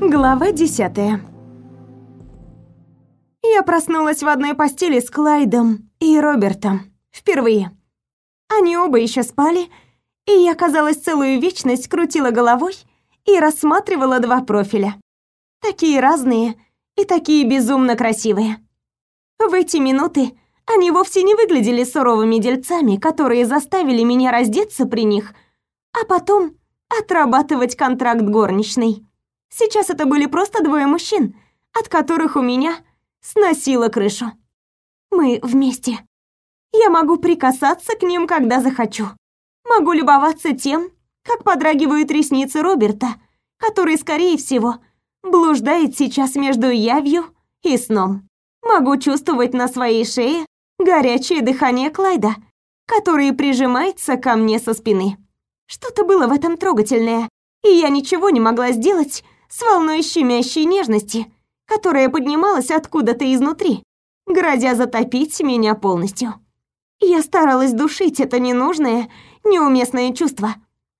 Глава десятая. Я проснулась в одной постели с Клайдом и Робертом. Впервые. Они оба еще спали, и я, казалось, целую вечность крутила головой и рассматривала два профиля. Такие разные и такие безумно красивые. В эти минуты они вовсе не выглядели суровыми дельцами, которые заставили меня раздеться при них, а потом отрабатывать контракт горничной. Сейчас это были просто двое мужчин, от которых у меня сносило крышу. Мы вместе. Я могу прикасаться к ним, когда захочу. Могу любоваться тем, как подрагивают ресницы Роберта, который, скорее всего, блуждает сейчас между явью и сном. Могу чувствовать на своей шее горячее дыхание Клайда, который прижимается ко мне со спины. Что-то было в этом трогательное, и я ничего не могла сделать с волной щемящей нежности, которая поднималась откуда-то изнутри, грозя затопить меня полностью. Я старалась душить это ненужное, неуместное чувство,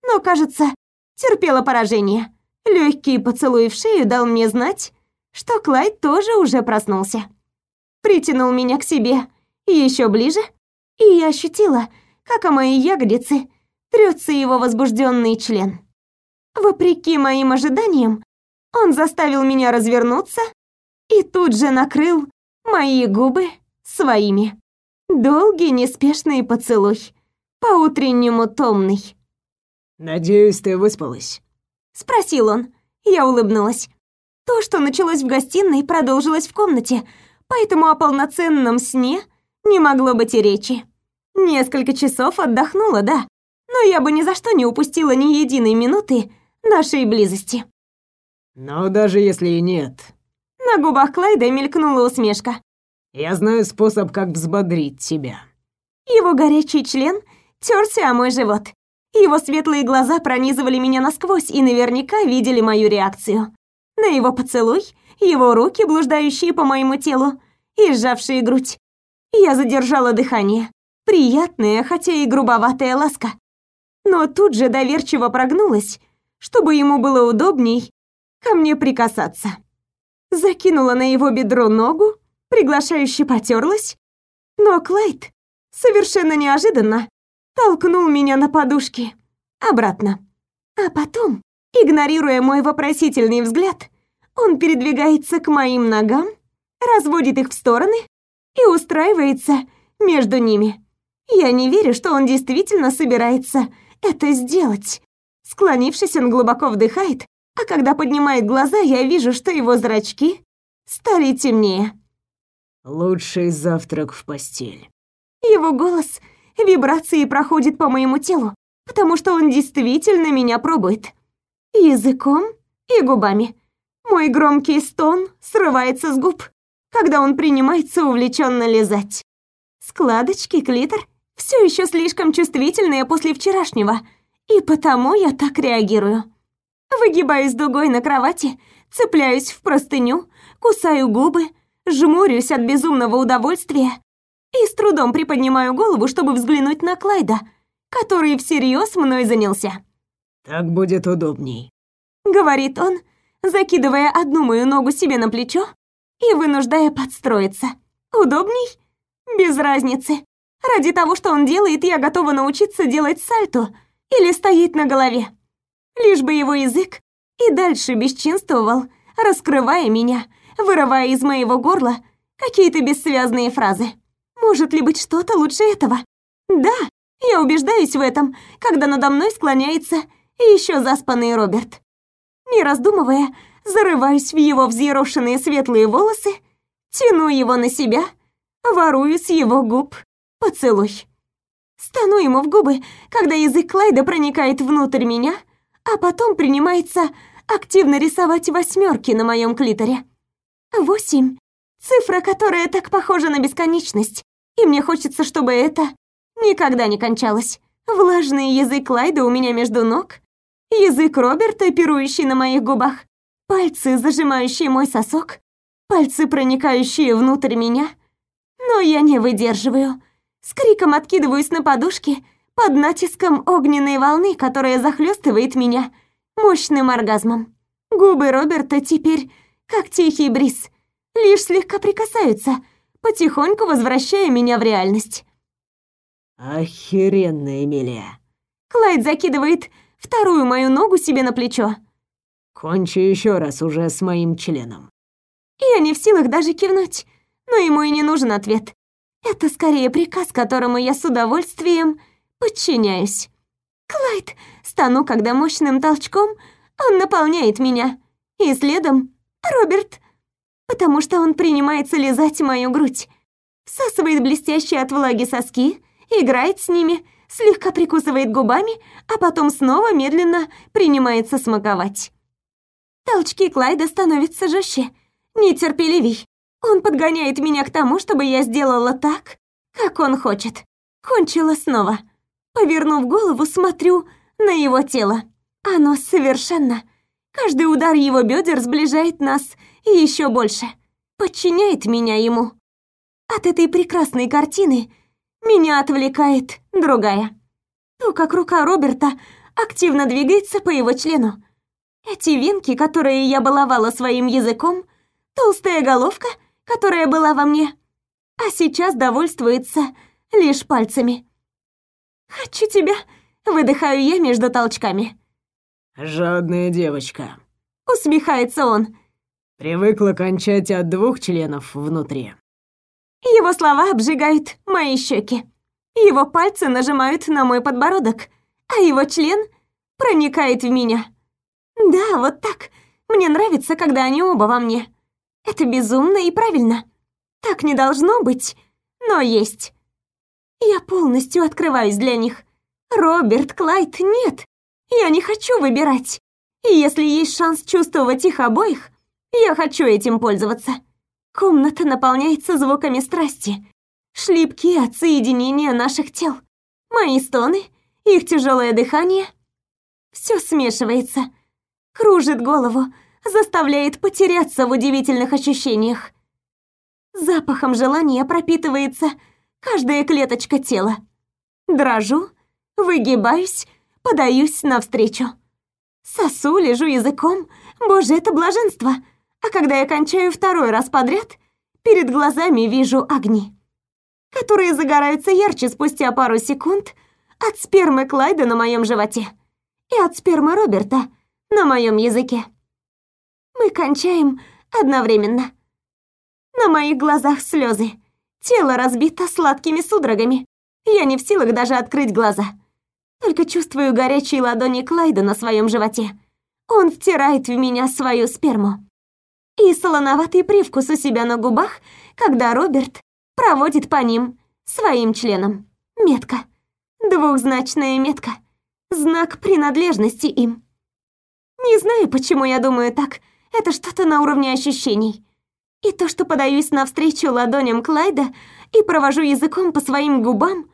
но, кажется, терпела поражение. Легкий поцелуй в шею дал мне знать, что Клайд тоже уже проснулся. Притянул меня к себе еще ближе, и я ощутила, как о мои ягодицы трется его возбужденный член. Вопреки моим ожиданиям, он заставил меня развернуться и тут же накрыл мои губы своими. Долгий неспешный поцелуй, по-утреннему томный. «Надеюсь, ты выспалась?» Спросил он. Я улыбнулась. То, что началось в гостиной, продолжилось в комнате, поэтому о полноценном сне не могло быть и речи. Несколько часов отдохнула, да, но я бы ни за что не упустила ни единой минуты нашей близости. Но даже если и нет... На губах Клайда мелькнула усмешка. Я знаю способ, как взбодрить тебя. Его горячий член терся о мой живот. Его светлые глаза пронизывали меня насквозь и наверняка видели мою реакцию. На его поцелуй, его руки, блуждающие по моему телу, и сжавшие грудь. Я задержала дыхание. Приятная, хотя и грубоватая ласка но тут же доверчиво прогнулась, чтобы ему было удобней ко мне прикасаться. Закинула на его бедро ногу, приглашающе потерлась, но Клайд совершенно неожиданно толкнул меня на подушке обратно. А потом, игнорируя мой вопросительный взгляд, он передвигается к моим ногам, разводит их в стороны и устраивается между ними. Я не верю, что он действительно собирается это сделать. Склонившись, он глубоко вдыхает, а когда поднимает глаза, я вижу, что его зрачки стали темнее. «Лучший завтрак в постель». Его голос вибрацией проходит по моему телу, потому что он действительно меня пробует. Языком и губами. Мой громкий стон срывается с губ, когда он принимается увлеченно лизать. Складочки, клитор все еще слишком чувствительная после вчерашнего, и потому я так реагирую. Выгибаюсь дугой на кровати, цепляюсь в простыню, кусаю губы, жмурюсь от безумного удовольствия и с трудом приподнимаю голову, чтобы взглянуть на Клайда, который всерьез мной занялся. «Так будет удобней», — говорит он, закидывая одну мою ногу себе на плечо и вынуждая подстроиться. «Удобней? Без разницы. Ради того, что он делает, я готова научиться делать сальто или стоять на голове. Лишь бы его язык и дальше бесчинствовал, раскрывая меня, вырывая из моего горла какие-то бессвязные фразы. Может ли быть что-то лучше этого? Да, я убеждаюсь в этом, когда надо мной склоняется еще заспанный Роберт. Не раздумывая, зарываюсь в его взъерошенные светлые волосы, тяну его на себя, ворую с его губ Поцелуй. Стану ему в губы, когда язык Клайда проникает внутрь меня, а потом принимается активно рисовать восьмерки на моем клиторе. Восемь. Цифра, которая так похожа на бесконечность, и мне хочется, чтобы это никогда не кончалось. Влажный язык Клайда у меня между ног, язык Роберта, пирующий на моих губах, пальцы, зажимающие мой сосок, пальцы, проникающие внутрь меня. Но я не выдерживаю. С криком откидываюсь на подушке под натиском огненной волны, которая захлестывает меня мощным оргазмом. Губы Роберта теперь как тихий бриз, лишь слегка прикасаются, потихоньку возвращая меня в реальность. Охеренная Эмилия. Клайд закидывает вторую мою ногу себе на плечо. Кончи еще раз уже с моим членом. Я не в силах даже кивнуть, но ему и не нужен ответ. Это скорее приказ, которому я с удовольствием подчиняюсь. Клайд, стану, когда мощным толчком он наполняет меня. И следом Роберт, потому что он принимается лизать мою грудь. Всасывает блестящие от влаги соски, играет с ними, слегка прикусывает губами, а потом снова медленно принимается смаковать. Толчки Клайда становятся жестче, нетерпеливей. Он подгоняет меня к тому, чтобы я сделала так, как он хочет. Кончила снова. Повернув голову, смотрю на его тело. Оно совершенно. Каждый удар его бедер сближает нас еще больше. Подчиняет меня ему. От этой прекрасной картины меня отвлекает другая. То, как рука Роберта активно двигается по его члену. Эти венки, которые я баловала своим языком, толстая головка, которая была во мне, а сейчас довольствуется лишь пальцами. «Хочу тебя!» — выдыхаю я между толчками. «Жадная девочка», — усмехается он. «Привыкла кончать от двух членов внутри». Его слова обжигают мои щеки. Его пальцы нажимают на мой подбородок, а его член проникает в меня. Да, вот так. Мне нравится, когда они оба во мне. Это безумно и правильно. Так не должно быть, но есть. Я полностью открываюсь для них. Роберт, Клайд, нет. Я не хочу выбирать. И если есть шанс чувствовать их обоих, я хочу этим пользоваться. Комната наполняется звуками страсти. Шлепки от соединения наших тел. Мои стоны, их тяжелое дыхание. Все смешивается. Кружит голову, заставляет потеряться в удивительных ощущениях. Запахом желания пропитывается каждая клеточка тела. Дрожу, выгибаюсь, подаюсь навстречу. Сосу, лежу языком. Боже, это блаженство. А когда я кончаю второй раз подряд, перед глазами вижу огни, которые загораются ярче спустя пару секунд от спермы Клайда на моем животе и от спермы Роберта на моем языке. Мы кончаем одновременно. На моих глазах слезы. Тело разбито сладкими судорогами. Я не в силах даже открыть глаза. Только чувствую горячие ладони Клайда на своем животе. Он втирает в меня свою сперму и солоноватый привкус у себя на губах, когда Роберт проводит по ним своим членом. Метка. Двухзначная метка. Знак принадлежности им. Не знаю, почему я думаю так. Это что-то на уровне ощущений. И то, что подаюсь навстречу ладоням Клайда и провожу языком по своим губам,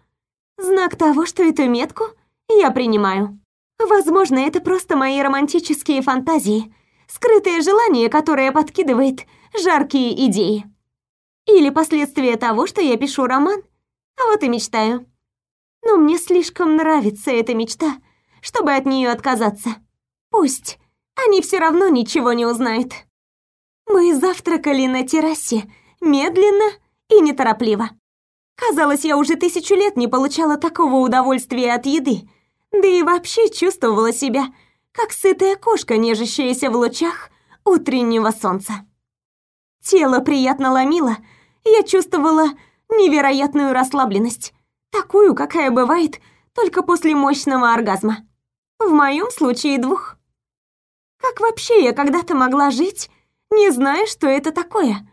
знак того, что эту метку я принимаю. Возможно, это просто мои романтические фантазии, скрытое желание, которое подкидывает жаркие идеи. Или последствия того, что я пишу роман, а вот и мечтаю. Но мне слишком нравится эта мечта, чтобы от нее отказаться. Пусть, они все равно ничего не узнают. Мы завтракали на террасе, медленно и неторопливо. Казалось, я уже тысячу лет не получала такого удовольствия от еды, да и вообще чувствовала себя как сытая кошка, нежащаяся в лучах утреннего солнца. Тело приятно ломило, я чувствовала невероятную расслабленность, такую, какая бывает только после мощного оргазма. В моем случае двух. Как вообще я когда-то могла жить, не зная, что это такое?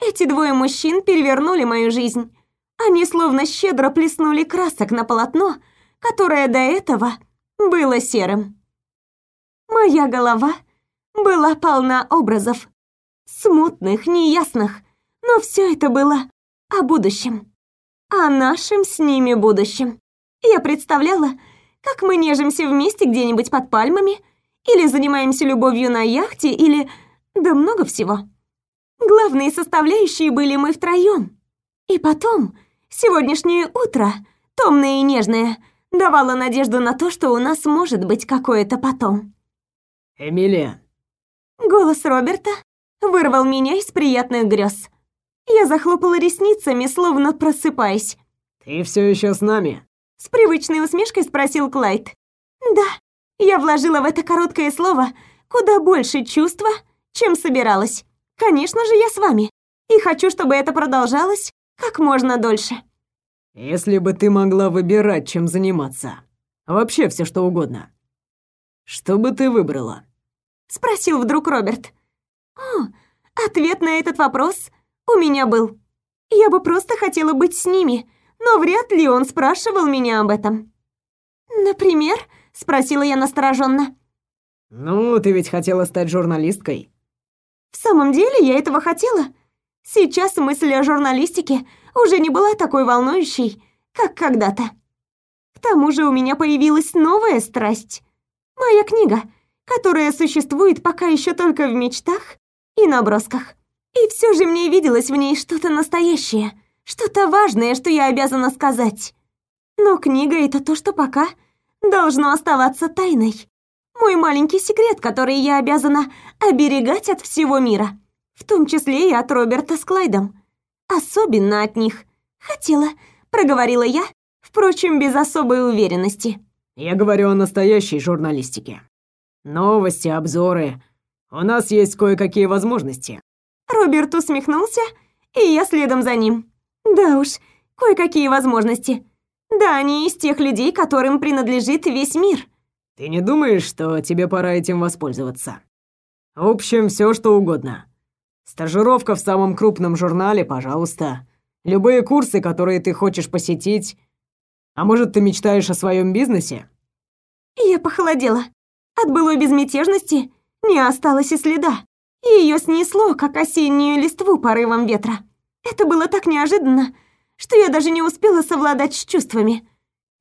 Эти двое мужчин перевернули мою жизнь. Они словно щедро плеснули красок на полотно, которое до этого было серым. Моя голова была полна образов, смутных, неясных, но все это было о будущем, о нашем с ними будущем. Я представляла, как мы нежимся вместе где-нибудь под пальмами, или занимаемся любовью на яхте, или... да много всего. Главные составляющие были мы втроем. И потом, сегодняшнее утро, томное и нежное, давало надежду на то, что у нас может быть какое-то потом. «Эмилия, Голос Роберта вырвал меня из приятных грез. Я захлопала ресницами, словно просыпаясь. «Ты все еще с нами?» С привычной усмешкой спросил Клайд. «Да, я вложила в это короткое слово куда больше чувства, чем собиралась. Конечно же, я с вами. И хочу, чтобы это продолжалось как можно дольше». «Если бы ты могла выбирать, чем заниматься, вообще все что угодно, что бы ты выбрала?» Спросил вдруг Роберт. «О, ответ на этот вопрос у меня был. Я бы просто хотела быть с ними, но вряд ли он спрашивал меня об этом. «Например?» — спросила я настороженно. «Ну, ты ведь хотела стать журналисткой». «В самом деле я этого хотела. Сейчас мысль о журналистике уже не была такой волнующей, как когда-то. К тому же у меня появилась новая страсть. Моя книга, которая существует пока еще только в мечтах и набросках. И все же мне виделось в ней что-то настоящее, что-то важное, что я обязана сказать. Но книга — это то, что пока должно оставаться тайной. Мой маленький секрет, который я обязана оберегать от всего мира, в том числе и от Роберта с Клайдом. Особенно от них. Хотела, проговорила я, впрочем, без особой уверенности. Я говорю о настоящей журналистике. Новости, обзоры. У нас есть кое-какие возможности. Роберт усмехнулся, и я следом за ним. Да уж, кое-какие возможности. Да, они из тех людей, которым принадлежит весь мир. Ты не думаешь, что тебе пора этим воспользоваться? В общем, все что угодно. Стажировка в самом крупном журнале, пожалуйста. Любые курсы, которые ты хочешь посетить. А может, ты мечтаешь о своем бизнесе? Я похолодела. От былой безмятежности не осталось и следа. Ее снесло, как осеннюю листву порывом ветра. Это было так неожиданно, что я даже не успела совладать с чувствами.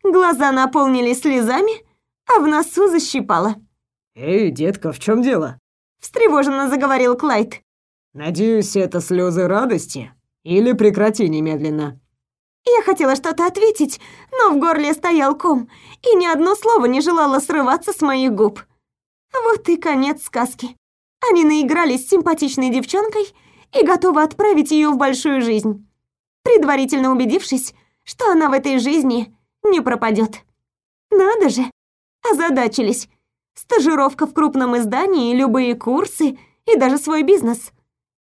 Глаза наполнились слезами, а в носу защипало. «Эй, детка, в чем дело?» Встревоженно заговорил Клайд. «Надеюсь, это слезы радости? Или прекрати немедленно?» Я хотела что-то ответить, но в горле стоял ком, и ни одно слово не желало срываться с моих губ. Вот и конец сказки. Они наигрались с симпатичной девчонкой и готовы отправить ее в большую жизнь, предварительно убедившись, что она в этой жизни не пропадет. Надо же, озадачились. Стажировка в крупном издании, любые курсы и даже свой бизнес.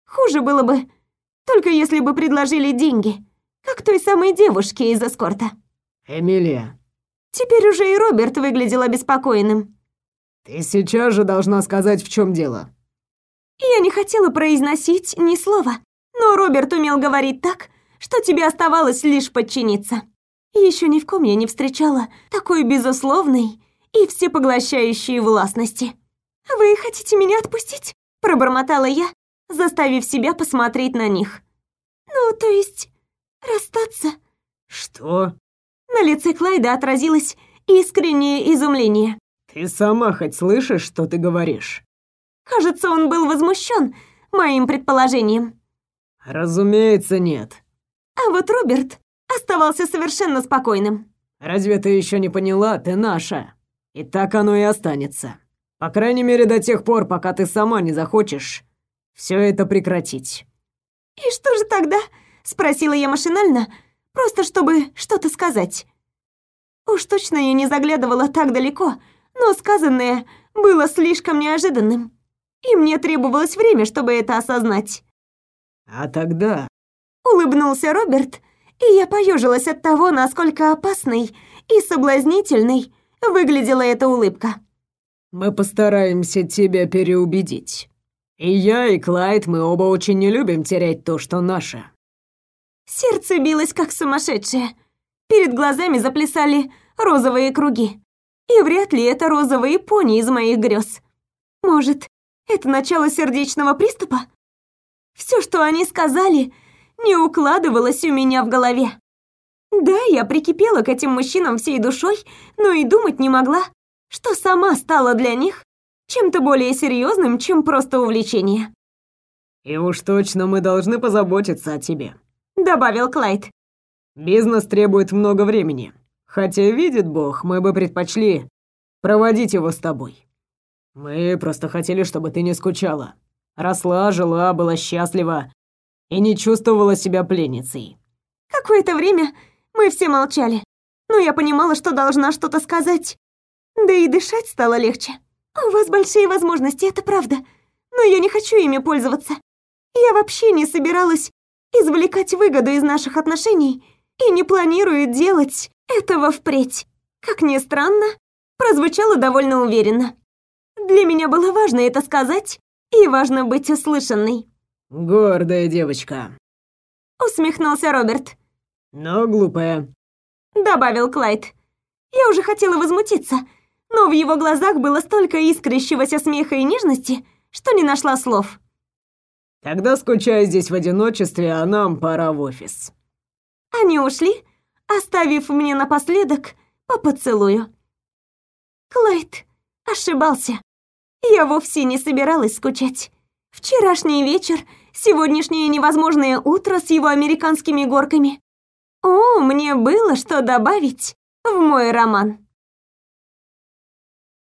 Хуже было бы, только если бы предложили деньги, как той самой девушке из эскорта. «Эмилия». Теперь уже и Роберт выглядел обеспокоенным. «Ты сейчас же должна сказать, в чем дело». Я не хотела произносить ни слова, но Роберт умел говорить так, что тебе оставалось лишь подчиниться. Еще ни в ком я не встречала такой безусловной и всепоглощающей властности. «Вы хотите меня отпустить?» – пробормотала я, заставив себя посмотреть на них. «Ну, то есть, расстаться?» «Что?» На лице Клайда отразилось искреннее изумление. «Ты сама хоть слышишь, что ты говоришь?» Кажется, он был возмущен моим предположением. Разумеется, нет. А вот Роберт оставался совершенно спокойным. Разве ты еще не поняла, ты наша? И так оно и останется. По крайней мере, до тех пор, пока ты сама не захочешь все это прекратить. И что же тогда? спросила я машинально, просто чтобы что-то сказать. Уж точно я не заглядывала так далеко, но сказанное было слишком неожиданным и мне требовалось время, чтобы это осознать. А тогда... Улыбнулся Роберт, и я поежилась от того, насколько опасной и соблазнительной выглядела эта улыбка. Мы постараемся тебя переубедить. И я, и Клайд, мы оба очень не любим терять то, что наше. Сердце билось как сумасшедшее. Перед глазами заплясали розовые круги. И вряд ли это розовые пони из моих грез. Может, это начало сердечного приступа? Все, что они сказали, не укладывалось у меня в голове. Да, я прикипела к этим мужчинам всей душой, но и думать не могла, что сама стала для них чем-то более серьезным, чем просто увлечение. «И уж точно мы должны позаботиться о тебе», — добавил Клайд. «Бизнес требует много времени, хотя, видит Бог, мы бы предпочли проводить его с тобой». Мы просто хотели, чтобы ты не скучала. Росла, жила, была счастлива и не чувствовала себя пленницей. Какое-то время мы все молчали, но я понимала, что должна что-то сказать. Да и дышать стало легче. У вас большие возможности, это правда, но я не хочу ими пользоваться. Я вообще не собиралась извлекать выгоду из наших отношений и не планирую делать этого впредь. Как ни странно, прозвучало довольно уверенно. Для меня было важно это сказать, и важно быть услышанной. «Гордая девочка», — усмехнулся Роберт. «Но глупая», — добавил Клайд. Я уже хотела возмутиться, но в его глазах было столько искрящегося смеха и нежности, что не нашла слов. «Тогда скучай здесь в одиночестве, а нам пора в офис». Они ушли, оставив мне напоследок по поцелую. Клайд ошибался. Я вовсе не собиралась скучать. Вчерашний вечер, сегодняшнее невозможное утро с его американскими горками. О, мне было что добавить в мой роман.